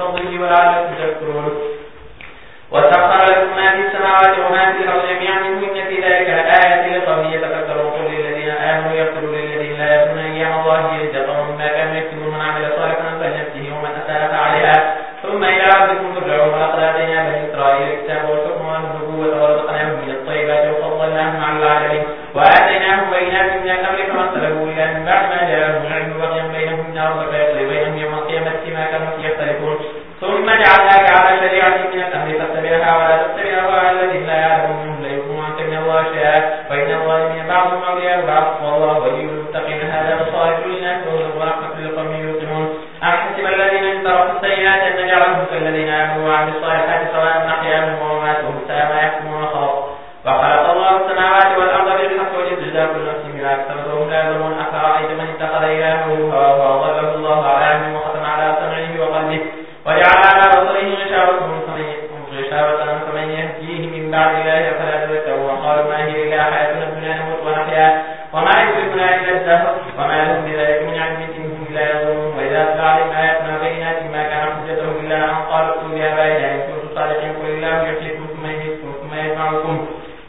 فضله ولعلكم تذكرون وسخر لكم ما في السماوات وما في الأرض جميعا منه إن في ذلك لآية لقوم يتفكرون قل للذين آمنوا يغفروا للذين لا يؤمنون أيام الله يجزاهم بما كانوا يكتبون من عمل صالحا فلنفسه ومن أساء فعليها ثم إلى ربكم ترجعون ولقد آتينا بني إسرائيل الكتاب والحكم والنبوة ورزقناهم من الطيبات وفضلناهم على العالمين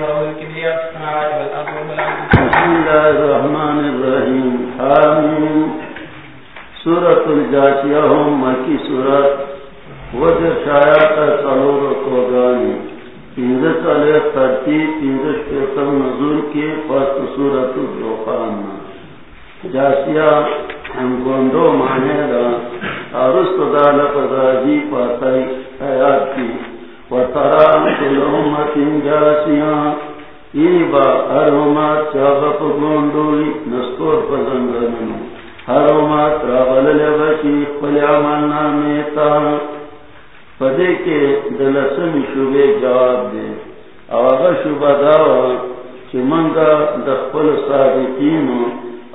بسم الله الرحمن الرحیم۔ حامیم مکی سورت وجہ شایا سلور کو گانی تینزس کے فست سورت الدوخان ہم گوندو مانے گا اور اس تو دا لفظ آجی کی۔ وترى كل کے دلسم شبے جواب دے او شبہ داوا چی منگا دخپل صادقینو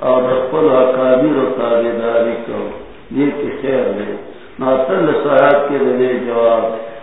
او کو دیکھ کے دلے جواب دے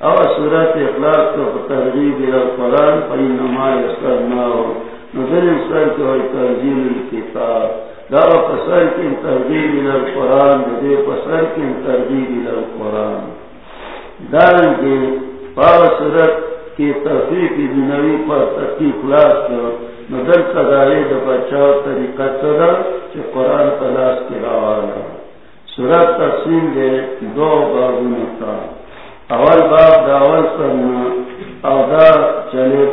اور صورت اخلاق کو ترغیب اور قرآن پری نماز سر نہ ہو۔ نظر سر کے اور ترجیل کتاب دا پسر کی ترغیب اور دے پسر کی ترغیب اور قرآن دارن کے پاو صورت کی تفریح دنوی پر ترقی خلاص کر نظر تدارے دا بچاؤ طریقہ چلا کہ قرآن تلاش کے راوانا صورت تقسیم دے دو بابوں کا اول باب دا اول سرنا او دا چلے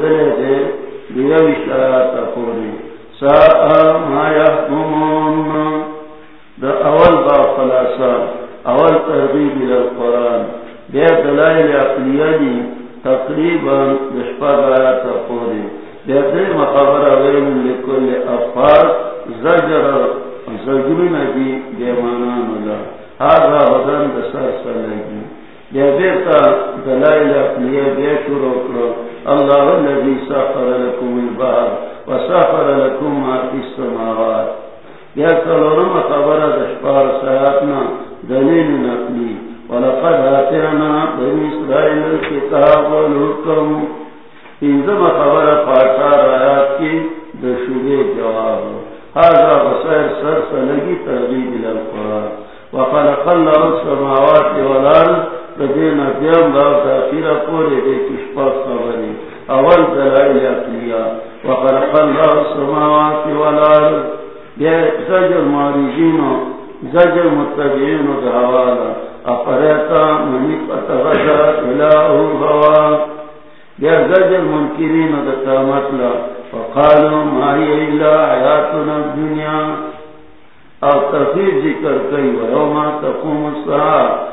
لدینا دیام باو تاخیر پورے دے کشپاک خبری اول دلائل اقلیا وخلق اللہ السماوات والارض بے زجر ماریجینو، زجر متبعینو دعوالا اپریتا منی پتغشا الہو بوا بیا زجر منکرین دتا مطلع وقالو ماہی اللہ حیاتنا الدنیا. او تفیر ذکر کئی ویوما تقوم الساعة.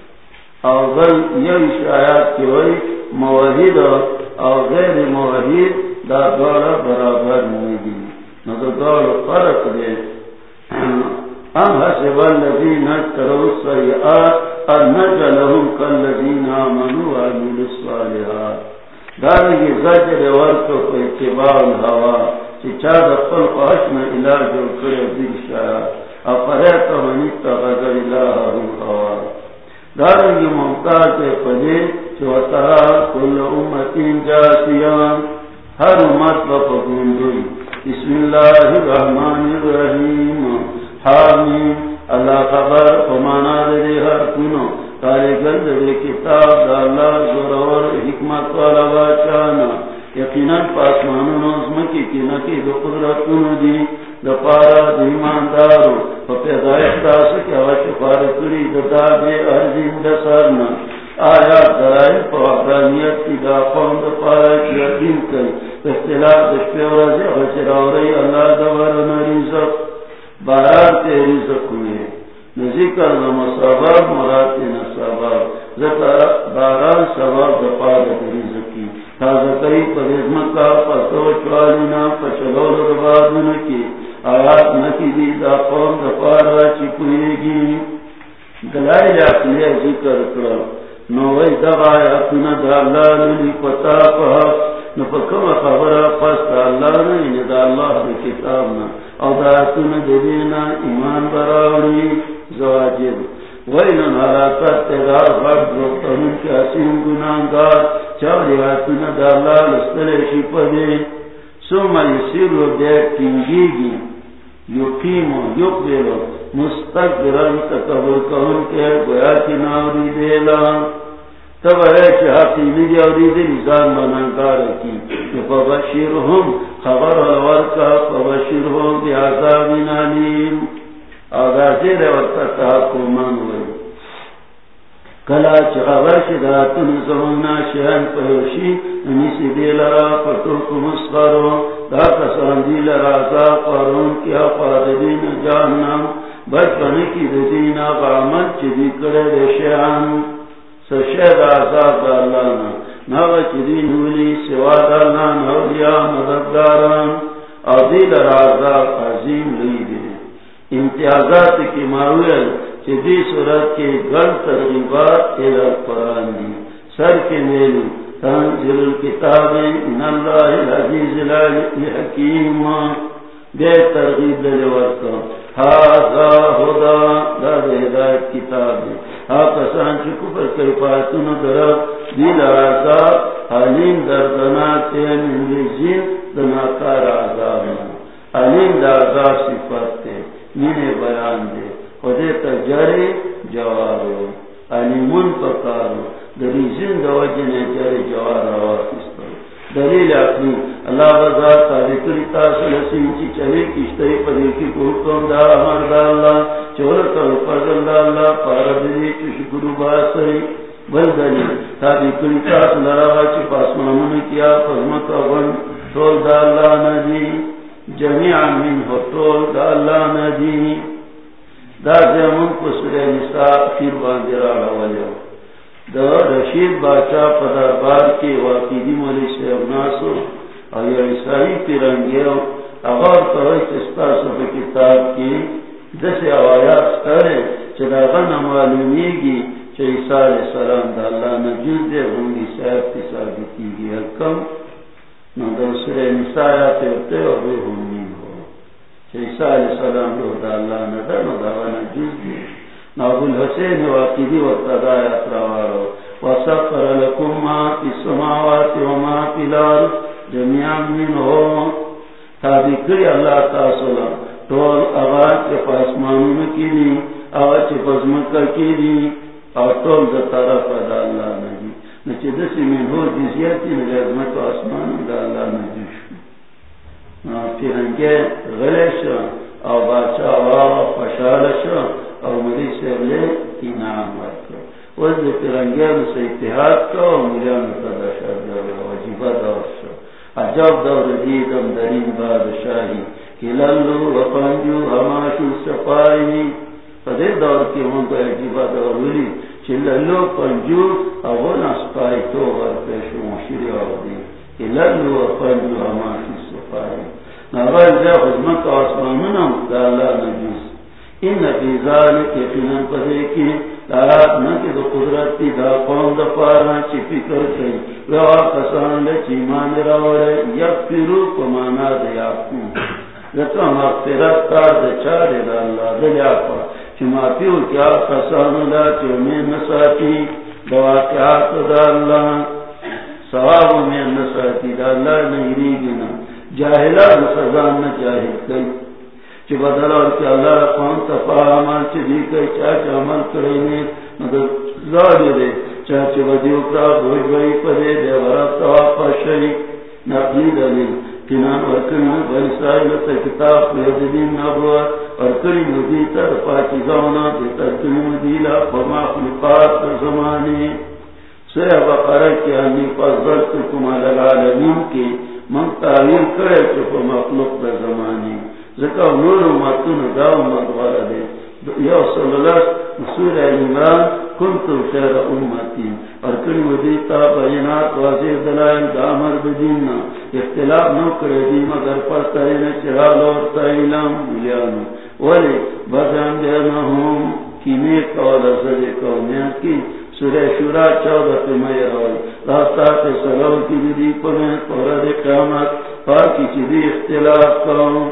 اور غل یو شایات کی ہوئی موحد اور غیر موحد دا دوارا برابر نہیں دی نظر دوار فرق دے ام حسب الذین اتروا السیئات ان نجلهم کالذین آمنوا وعملوا الصالحات. دارنگی زجر ورکو کو اتباع الہوا چی چا دفل پاش میں علاج جو کرے دل شایا اپریتا منیتا غزر الہ ہوا دارنگی ممتاز پدے چی کل امتین جاسیان۔ ہر امت بپگون دوئی بسم اللہ الرحمن الرحیم۔ حامیم اللہ خبر فمانا دے ہر کنو۔ کالے گند دے کتاب دا اللہ زورور حکمت والا باچانا یقیناً پاسمانو نوزمکی کی نکی دو قدرتون دی۔ دا پارا دیمان دارو پا پیدایت دا دسرنا دیر کنگی گی یقیمو یقبیرو مستقبرن تکبر کون کے گویا کی ناوری تب ہے کہ میری نظام منانکار کی۔ خبر الورکا فبشرهم بیعذاب ہوئی کلا چخبر شداتن زمنا شہن پہوشی انیسی دی لرا پتوک مصغرو دا کسان دی لرا زا قرون کیا پاددین جانم بچپن کی دین آغامت چی دی کرے دے شہن سشہد آزاد دا اللہ نا چی دی نولی سوا دا اللہ نولیا مددگاران. او دی لرا زا عظیم لی دی امتیازات کی معاول دی جی صورت کے گڑ ترغیبات قرآن دی۔ سر کے میلو تنزل الكتاب ان اللہ العزیز الحکیم۔ بے ترغیب دلے ورکا حاضا خدا دا دے ہدایت کتاب دی۔ ہا کسان چی کفر کئی پاتون درب دیل عذاب حلیم دردنات من رزین دناکار عذاب علیم دا عذاب صفت تے میرے بیان دے۔ خدے تا جرے جوارو علیمون یعنی پکارو دری زند وجنے جرے جوار آواقستو دلیل اپنی اللہ بزار تاریخ تاثر لسیم چی چلے کشتری پدی کی کوکم دا امر دا اللہ چور کل فضل دا اللہ پاردی چی شکر باسری بل دلیل تاریخ تاثر لرا چی پاسمانون کیا فرمت اغن طول دا اللہ ندی جميعا منه طول دا اللہ ندی دا زمون کو سورہ نساء دا رشید کے عیسائی کتاب کی دس آوایات ستارے چدا غن گی چا عیسیٰ السلام صاحب کی ثابتی گی حکم نو دا سر نساء آتے ہوتے اور روح ہونگی ہو چا عیسیٰ علیہ السلام دا اللہ ندر نو دا غن الحسین واقعی ما السماوات جميعا تابی کری اللہ تاسولا کے پاسمانون کی کے پزمکہ کی اور طول دا طرف دا اللہ نجی نچے دسی من ہو جزیتی و دا اللہ نجی شو پھر انکے غلیشا او باچا واو فشالشا اور مری سے لے انعام ورکو وز پرنگیان سے اتحاد کو ملیان تدشر دور وجیبہ دور شو عجب دور دیدم درین بادشاہی کللو و پنجو ہماشو سپائی فدے دور کی ہوں کو عجیبہ دور ولی چللو پنجو اغن اسپائی تو ورپیشو مشیری آردی کللو و پنجو ہماشو سپائی نغیر جا حضمت آسمانم نجیس۔ ان یقینا نہ کہ دو قدرت دا قوم دا پارا کسان راوڑے پیرو دیا لکا مغفرت کار چارے دا اللہ دلیا پا پیو کیا کسان نساتی۔ دا اللہ۔ سواب میں نساتی۔ دا اللہ نہیں گنا جاہلہ سزان نہ جاہل کئی چی بدل اور چی اللہ قوم تفا عمل چی دی کئی چاچ عمل کرئی نے مدد زادی دے، چاہ چاچ ودی اکرا بوج بئی پدے دے ورد توافا شئی نقلی دلیل کنان ورکنی بلسائی لتا کتاب پیدین نبوت ورکنی مدی تر پاکی زونا دے ترکنی مدیلا فما خلقات زمانی سیہ بقرہ کی انی فضلت کمال العالمین کی من تعلیم کرے چکو مخلوق در زمانی. ذکر نور ماتون داو مدوار دے. یا صلی اللہ سورہ عمران کنتو خیر امتین. اور کلی ودیتا بینات واضح دلائل دامر بدیننا. اختلاف نو کرے دی مگر پر ترین چرال اور تیلم ملیانو ولی، بزن دینہم کیمی قول ازد قومیان کی. سورہ شورا چودہ پہ مئی روی راستہ پہ سلو کی دی پنے پورد قیامت پاکی چی دی اختلاف کروں۔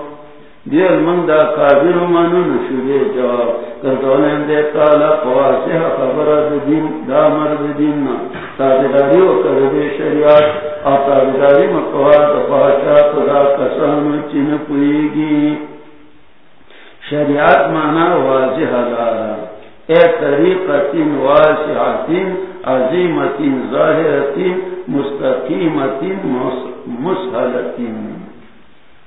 دیر من دا کابر منو نشوده جواب۔ کردولن دے تالا قواسح خبر دین، دا مرد دین نا۔ تابداری و کرد شریعت آ تابداری مقوار دا پاشا دا کسان چین پوئیگی۔ شریعت مانا واضح لارا اے طریقت واسعت عظیمت ظاہرت مستقیمت مسحلت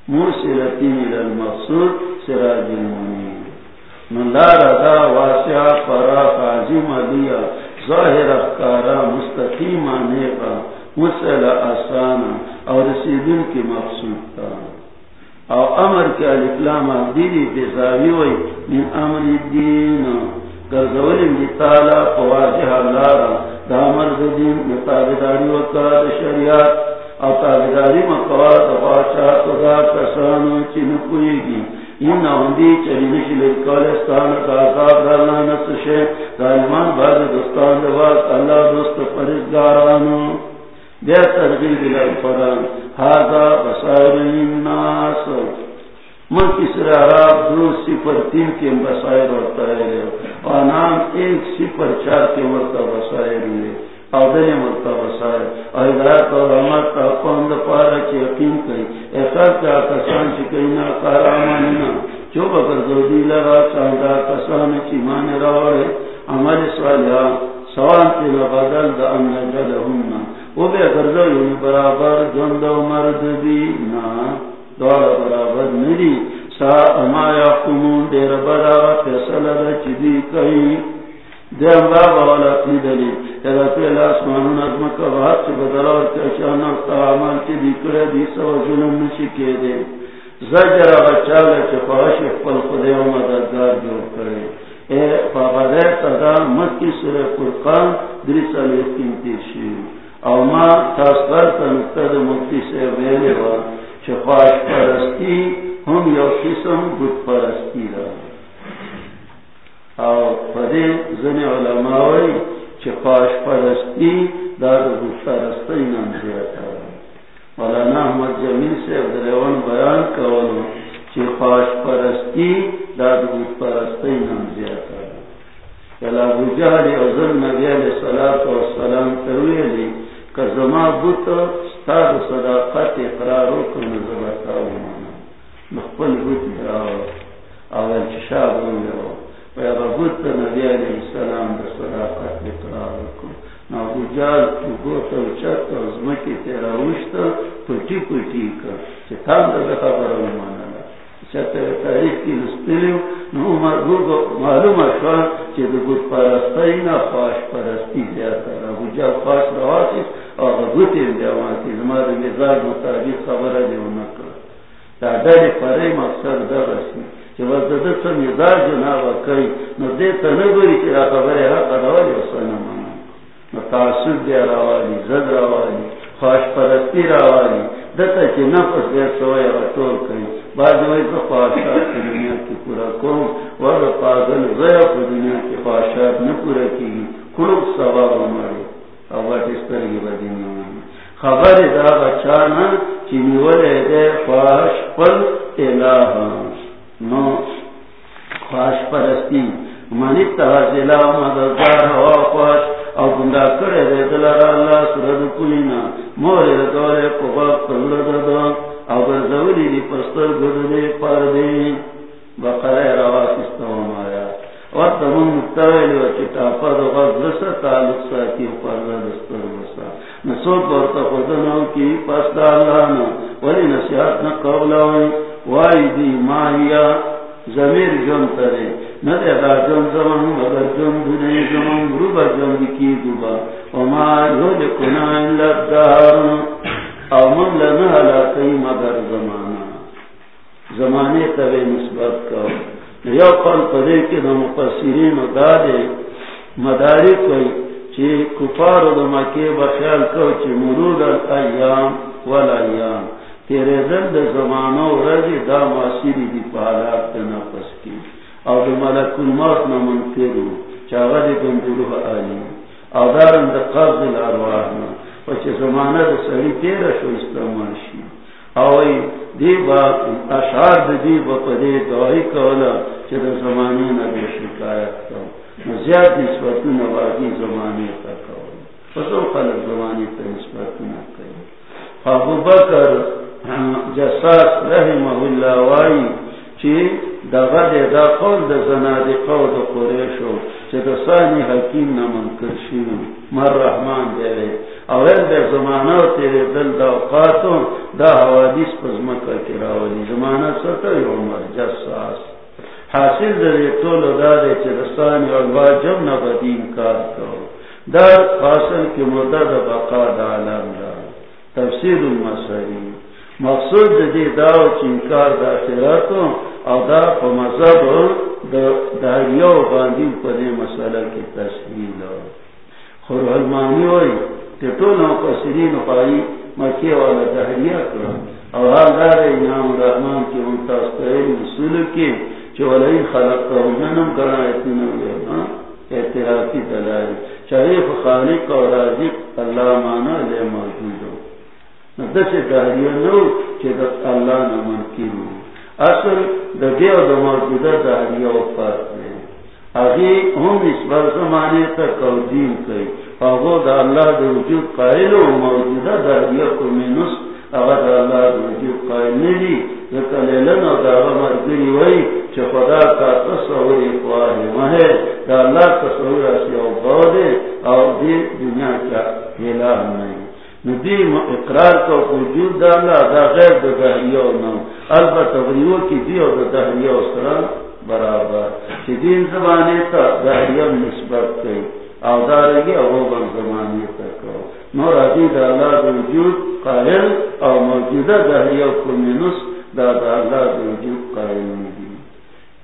موسلتی المقصود، سراج المنیر. من لا رضا واسعا فرا قازم لیا ظاہر اخکارا مستقیم آنیقا مسئلہ آسانا اور رسیدن کی مقصود تا. او امر کے الاسلام دیدی بزاوی، وی، من امر الدین. گرزولن دی دامر مطابداری شریعت او تابداری مقوار تدا کسانو چی نکوئی گی۔ این چلی نشی کازاب نسشے دائمان باز دستان دواز اللہ دوست پرزگارانو۔ بیا ترغیب حاضا بسائر الناس من کسر دو سفر تین کے بسائر ورطا ہے نام ایک سفر چار کے ورطا بسائر ہے او دنی مرتبہ سائے ہدایت اور رحمت کا پارا یقین کئی کیا کسان لگا کسان روڑے عمل صالحہ سوان تینا بدل دا ان وہ بے یعنی برابر جند مرد بھی نا دوڑا برابر میری سا اما یا کمون دیر برا فیصلہ دا چیدی کئی دیم بابا والا اپنی دلی تیرا پیل آسمان نظم کا بہت سے بدلا اور کشانا تعامل چیدی کرے دی سوا ظلم نشی کے دے زجر بچالا چی خواہش اقبل خودے و مددگار جو کرے اے فاغذر تدا مکی سر قرقان دری سالی قیمتی شیو او ما تاسبر تا نکتد مکتی سے ویلے وا، چه خواش پرستی هم یو قسم بود پرستی را۔ او پده زن علماوی چه خواش پرستی دار بود پرستی نام زیادتا مولانا احمد جمیل سے دریوان بیان کولو چه خواش پرستی دار بود پرستی نام زیادتا کلا بجالی او زن نبی علیہ السلام ترویلی کزما بوت ستاد صداقت اقرار وکړ نو زبتا و مخبل بوت دراو اول شاب ویو ویا بوت نبی علیہ السلام د صداقت اقرار وکړ نو جال کو ګوت او چت او زمکی تیرا وشت پټی پټی کا چې تاسو د خبرو ومانه چته تاریخ کې لستلو نو مرغو معلومه شو چې د ګوت پرستی نه خواش پرستی زیاته ابو جال خواش راوځي غوتی دیواتی زما دی مزاج مطابق خبر دی ونکر دا مقصد دا رسی چه وقت دا سا مزاج جنابا کئی نو دیتا نگوری که دا خبر حق روالی وصانا مانا نو تعصب دی روالی زد روالی خواش پرستی روالی دتا چه نفس دیر سوائی غطور کئی بعد وی تو خواهشات کی دنیا کی پورا کون ورد پاگل غیر پر دنیا کی خواهشات نپورا کی کلوک سواب ماری خبر دا بچانا چینی دے خواہش نو خواہش پرستی منی تحصیلہ مدد دنے زمان کی دوبا وما یود کنا اللہ او من لنا مگر زمانا زمانے تبے نسبت کرو یو قل پدے کے نو مفسرین دادے مداری کوئی چی کفار دو مکی بخیال کو چی مرود الایام والایام تیرے دل دے زمانو رضی دا ماسیری دی پالات دے نفس کی او دو ملک الموت نمنکرو چاگا دی گندلوح آلی. او دارن دا قبض دا سری شو استعمال شی دی با اشعار دی با کولا چه دا نبی شکایت کو زیاد نوازی زمانی تا کولا پسو خلق زمانی تا نسبتی نکولا ابو بکر جساس رحمه اللہ وائی چی دا غد دا قول دا زنادی قول دا قریشو. چی دا سانی حکیم نمن کرشی مر رحمان دیوے اول دا زمانہ تیرے دل دا اوقاتو دا حوادیس پز مکہ کی راولی. زمانہ ستا یومر جساس حاصل دا ریتولو دا دے چی دا سانی علوا جب نبدین کار کرو دا فاصل کی مدد بقا دا علام دا. تفسیر المسائل مقصود دی داو چنکار دا خیراتو او دا پا مذہب دا داریو باندی پا مسئلہ کی تسلیل خور علمانی ہوئی تیتو نو پسرین پائی مکی والا دہریہ کرا او حال دار امام رحمان کی منتاز قرین کی خلق کا اتنا ہوئے اعترافی دلائی شریف خالق اور رازق اللہ مانا لے موجود ہو دس دہریہ نو چی اللہ نمان کی ہوں اصل دا دیو دا موجودہ دہریہ و فرق ہے اگی ہم اس بر زمانے تک او دین کئی اگو دا اللہ دا وجود قائل و موجودہ دہریہ کو منس اگر دا اللہ دا وجود قائل نلی لیکن لیلن او دا غمر گری وی چی خدا کا تصور اقواہی مہے دا اللہ تصور اسی او باودے او دی دنیا کا الہ نہیں ندیم اقرار کا وجود دا دا دا غیر دہریو نو البت غریو کی دیو دا دہریو سرا برابر. چی دین زمانے تا دہریو نسبت کئی. او دارگی او بن زمانے تا کرو نو راضی دا اللہ دا وجود قائل او موجودہ دہریو کمینس دا دا اللہ دا وجود قائل نہیں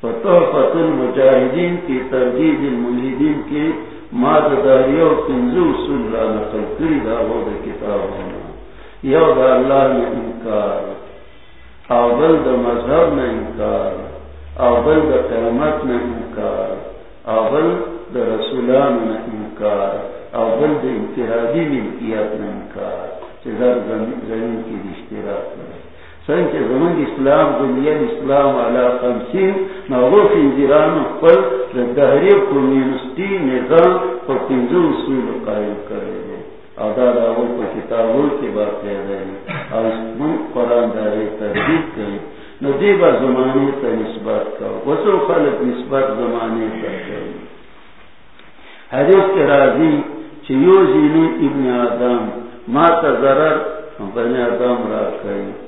فتح فتح المجاہدین کی ترجیح الملحدین کی ماد دہریو کنزو سن را نقل کری دا وہ دا کتاب ہونا یو دا اللہ نے انکار اول دا مذہب نے انکار اول دا قیامت نے انکار اول دا رسولان نے انکار اول دا انتحادی ملکیت نے انکار. چیزار زمین کی رشتے رات میں کرے سنچ زمین اسلام دنیا اسلام علا خمسین نغوف انجران قل دا دہری کمیونسٹی نظام پر تنزو اصول قائم کرے ادا راو کو کتابوں کی بات کہہ رہے ہیں اور من قرآن دارے تردید کریں ندیبہ زمانے کا نسبت کا وسو خلق نسبت زمانے کا کریں حدیث کے راضی چیو زینی ابن آدم ما تضرر بن آدم را کریں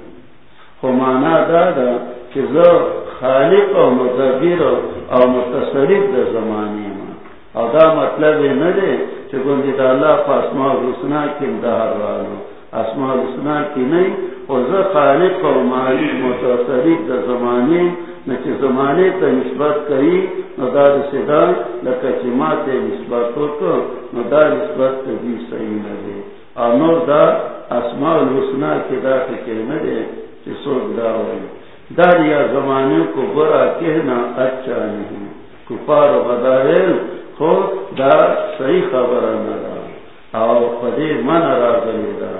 دہر نہیں خمانا دادا کہ زو خالق و مدبیر و متصرف دا زمانی ما او دا مطلب نہ دے چکن دا اللہ پا اسماء الحسنہ کی اندہر والو اسماء الحسنہ کی نئی نہیں وزا خالق و مالک متصریف دا زمانے نچے زمانے تا نسبت کری نو دا دا صدا لکا چمات نسبت کو نو دا نسبت تا صحیح نہ دے اور نور دا اسماء الحسنہ کی دا فکر نہ دے چی سوک دا داریا زمانے کو برا کہنا اچھا نہیں۔ کفار و بدائل دا صحیح خبر نہ او خدی من را گلی دا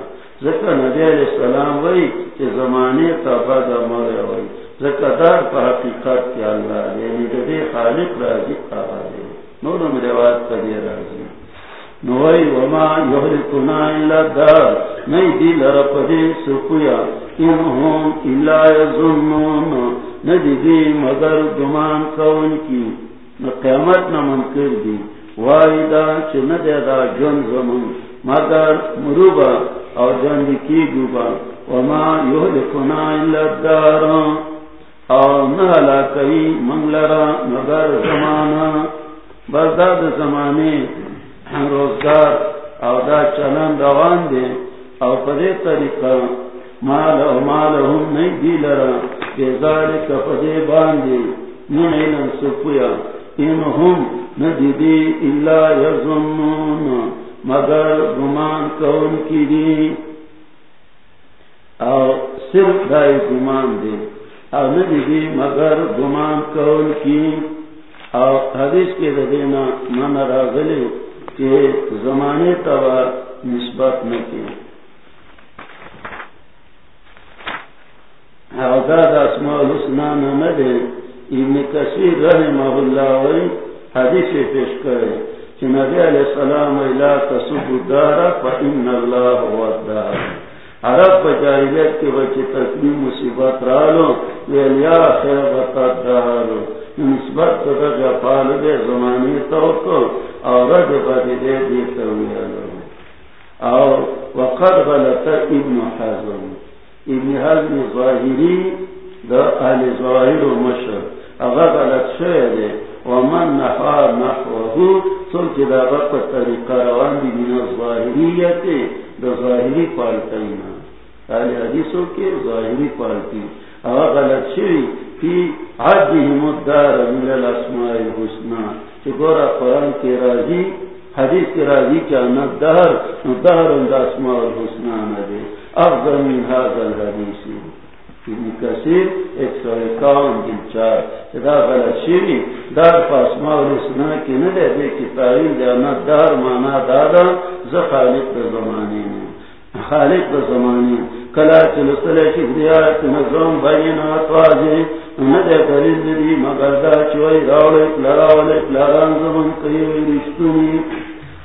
ذکر نبی علیہ السلام وی کہ زمانے کا بد مر ہوئی۔ ذکر دار پا حقیقت کی اللہ یعنی دے خالق راجی کہا دے۔ نور میں روایت کری راجی نوئی وما یحرکنا الا دار نئی دی لرپ دے سکویا انہم الا یظنون ندی دی مگر گمان کون کی قیامت نہ منکر دی واحدہ چن دے دا جن زمن. مگر مروبا اور جن کی ڈوبا وما یہلکنا الا الدار. اور نہ لا کئی منگلرا مگر زمانہ. برداد زمانے روزگار او دا چلن روان دے او پدے طریقہ مال او مال ہم نہیں دی لرا، کہ ذالک پدے باندے من علم سپویا انہم ندیدی اللہ یظنون، مگر گمان کون کی دی؟ او صرف دائی گمان دے او ندیدی مگر گمان کون کی؟ او حدیث کے دینا من راغلے کہ زمانے توا نسبت نہ کی اسماء دے ابن کثیر رحمہ اللہ وی حدیث پیش کرے کہ نبی علیہ السلام لا تصب الدار فإن هو الدار۔ عرب بجاہلیت کے بچے مصیبت رالو ویلیا خیبت الدار۔ نسبت تو رجا پال دے زمانی تو کو اور رج بدی دے دیتا اور وقد غلط ابن حزم۔ ابن حزم ظاہری دا اہل ظاہر و مشر اگر غلط شوئے دے ومن دا غلط طریقہ روان دی من الظاہریت دا ظاہری پالتینا اہل حدیثوں کے ظاہری پالتی اگر غلط فی الدار من الاسماء الحسنہ چکورا قرآن کے راضی حدیث کے راضی کیا نہ دہر نہ دہر اندہ الحسنہ نہ دے افضل من هذا الحدیث ابن کثیر ایک سو اکاون دن چار دا غلط شیری دار پاسما و رسنا کی ندے دے کی تاریل دے دار مانا دادا ز خالق دا زمانی نے خالق دا زمانی کلا چلسلے شکریات نظرم بینات واضح ندے دلیل دی مگر دا چوئی راولے لراولے لران زمن قیوی رشتونی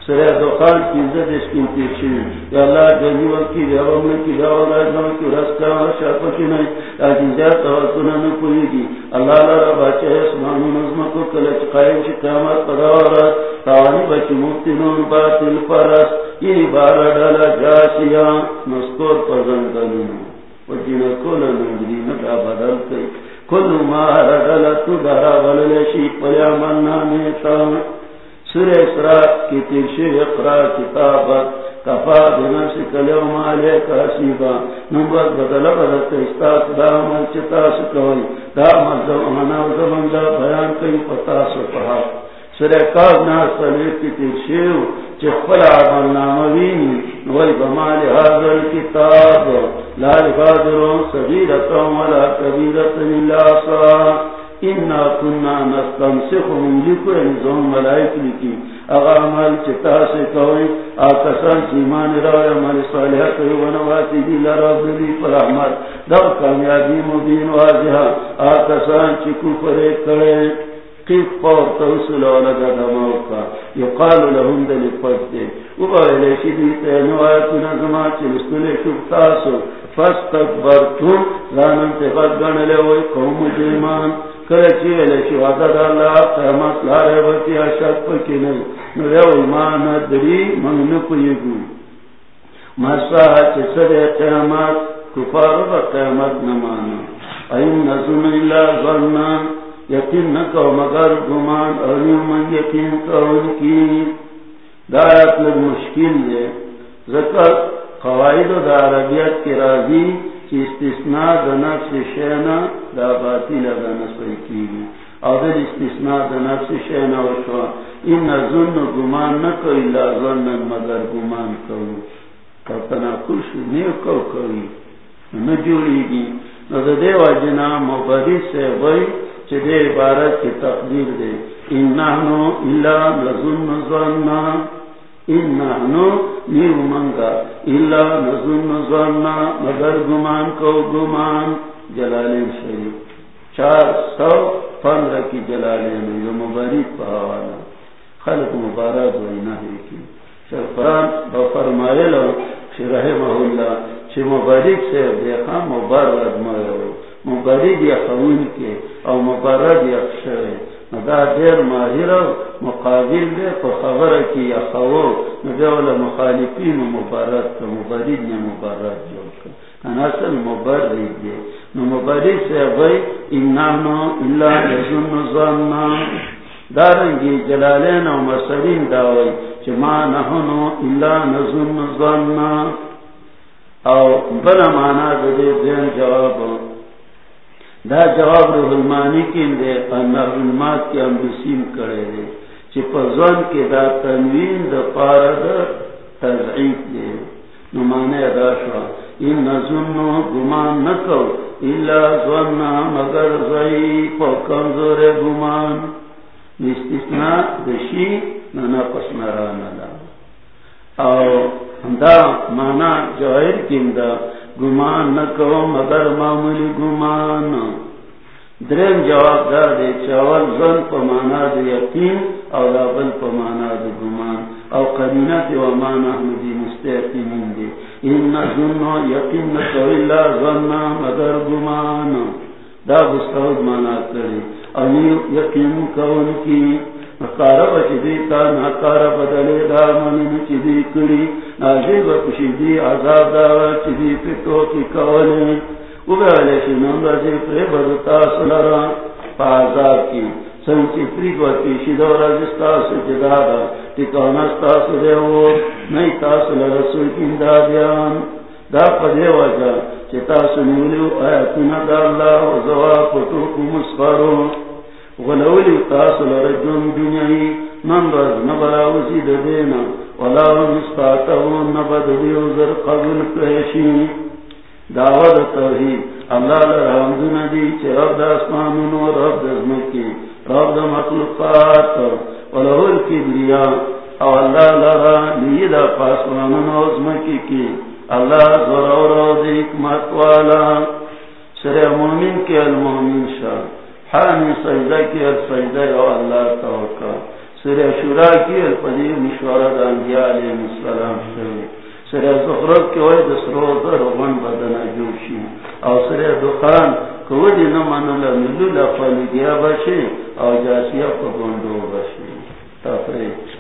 سرے دخان کی عزت اس کی پیچھے یا اللہ جنی کی جواب میں کی جواب کی کی نہیں کوئی اللہ اسمان نظم کو کلچ قائم قیامت تاوانی باطل پرس یہ ڈالا جاسیا نسکور پرزن وجینا کولا بدل کئی کل ما تو من سر اسرا کی تیرشی اقرا کتابت کفا دینا سکلیو مالے کا سیبا نمبر بدل بدلت استاس دا عمل چتا سکوئی دا عمل زمانا زمان دا بیان کئی پتا سپہا سر کاغ ناس سلیر کی تیرشیو چخفل عمل ناموینی وی بمال حاضر کتاب لا لفادرون سبیرتا ولا کبیرتا اللہ صاح انا کننا نستنسخ من لکو انزون ملائک لکی اغا عمل چتا سے کوئی آکسان چیمان راوی عمل صالحہ کوئی ونواتی دی لرب دی پر احمد دو کامیابی مبین واضحا آکسان چکو پر کرے، قیف پور توسل ولگا دماؤکا یقال لهم دلی پس دے وقال شدی تینوائتنا زمان چلستل شبتاسو فستکبرتون زانن تفت گنلے وی قوم جیمان. کرچی ویلے شو اللہ لارے نہیں ایمان دری مسا کفار نمانا این نظم اللہ یقین نکو مگر گمان من یقین کون کی دایت لگ مشکل دے ذکر قواعد دا عربیت کی راضی استثناء دا نفس شینا دا باطل دا نسوی کی گی اگر استثناء دا نفس شینا و شوا. این ظن گمان نکو، الا ظن مگر گمان کو. کتنا کش نیو کو کوئی. نجوری گی نظر دے واجنا مبادی سے وی چی دے عبارت کی تقدیر دے انہنو الا نظن ظننا. منگا الا مگر گمان کو گمان جلالین شریف. چار سو پندرہ کی جلالین جو مبارک پہوانا خلق مبارک وینا ہے کی شرفران بفرمائے لو چی رحمہ اللہ چی مبارک سے دیکھا مبارک مرو مبارک یا خون کے او مبارک یا خشرے. دا دیر ماہر مقابل دے تو خبر کی یا خو نہ مخالفین مبارک تو مبارک یا مبارک جو اصل مبارک دے نو مبارک سے بھائی انانو اللہ یزن ظننا. دارنگی جلالین و مسرین داوئی چما نحنو اللہ نظن ظننا. او بلا مانا دے دین جواب دا جواب روح المانی کی دے انر علمات کی امبسیم کرے دے چی پزون کے دا تنوین دا پارد تضعیف دے نمانے ادا شوا ان نظنو گمان نکو الا ظننا مگر ضعیف و کمزور گمان استثناء دشی ننا پس نرانا دا او دا مانا جوہر کم دا گمان نہ کرو، مگر معمولی گمان. درم جواب دا دے چاول زن پمانا دے یقین اور رابل پمانا دے گمان او قرینہ دے ومان احمدی مستحقین دے ان ظنو یقین نہ کرو اللہ ظننا مگر گمان دا بستہد مانا کرے او یقین کون کی نکارا بچی تا نکارا بدلے دا منی چی کری ناجی دی دا چی پتو کی کولے اوبے شی نمبر بدتا سلرا کی. سنچی جدا دا دا. پدے وجہ آیتنا دا اللہ پتو غلولی تاصل رجون دنیای من رز نبراوزی دینا ولا مستاتون نبد دیوزر قبل کشی دعوت توحید، اللہ لرحمد ندی، چه رب دا اسمانون و رب دا زمکی، رب دا مخلوقات ولہو الكبریا او اللہ لرا لید پاسمانون و زمکی کی، اللہ ضرور حکمت والا. سر مومن کے المومن شاہ. حامی سجدہ کی، ہر سجدہ او اللہ توقع سر شورا کی، ہر الپدی مشورت انبیاء علیہ السلام شاہ سر زخرت کی وی دسرو در غن بدنا جوشی او سر دخان کو دی نمانا لملو لفلی گیا بشی او جاسیہ کو تفریق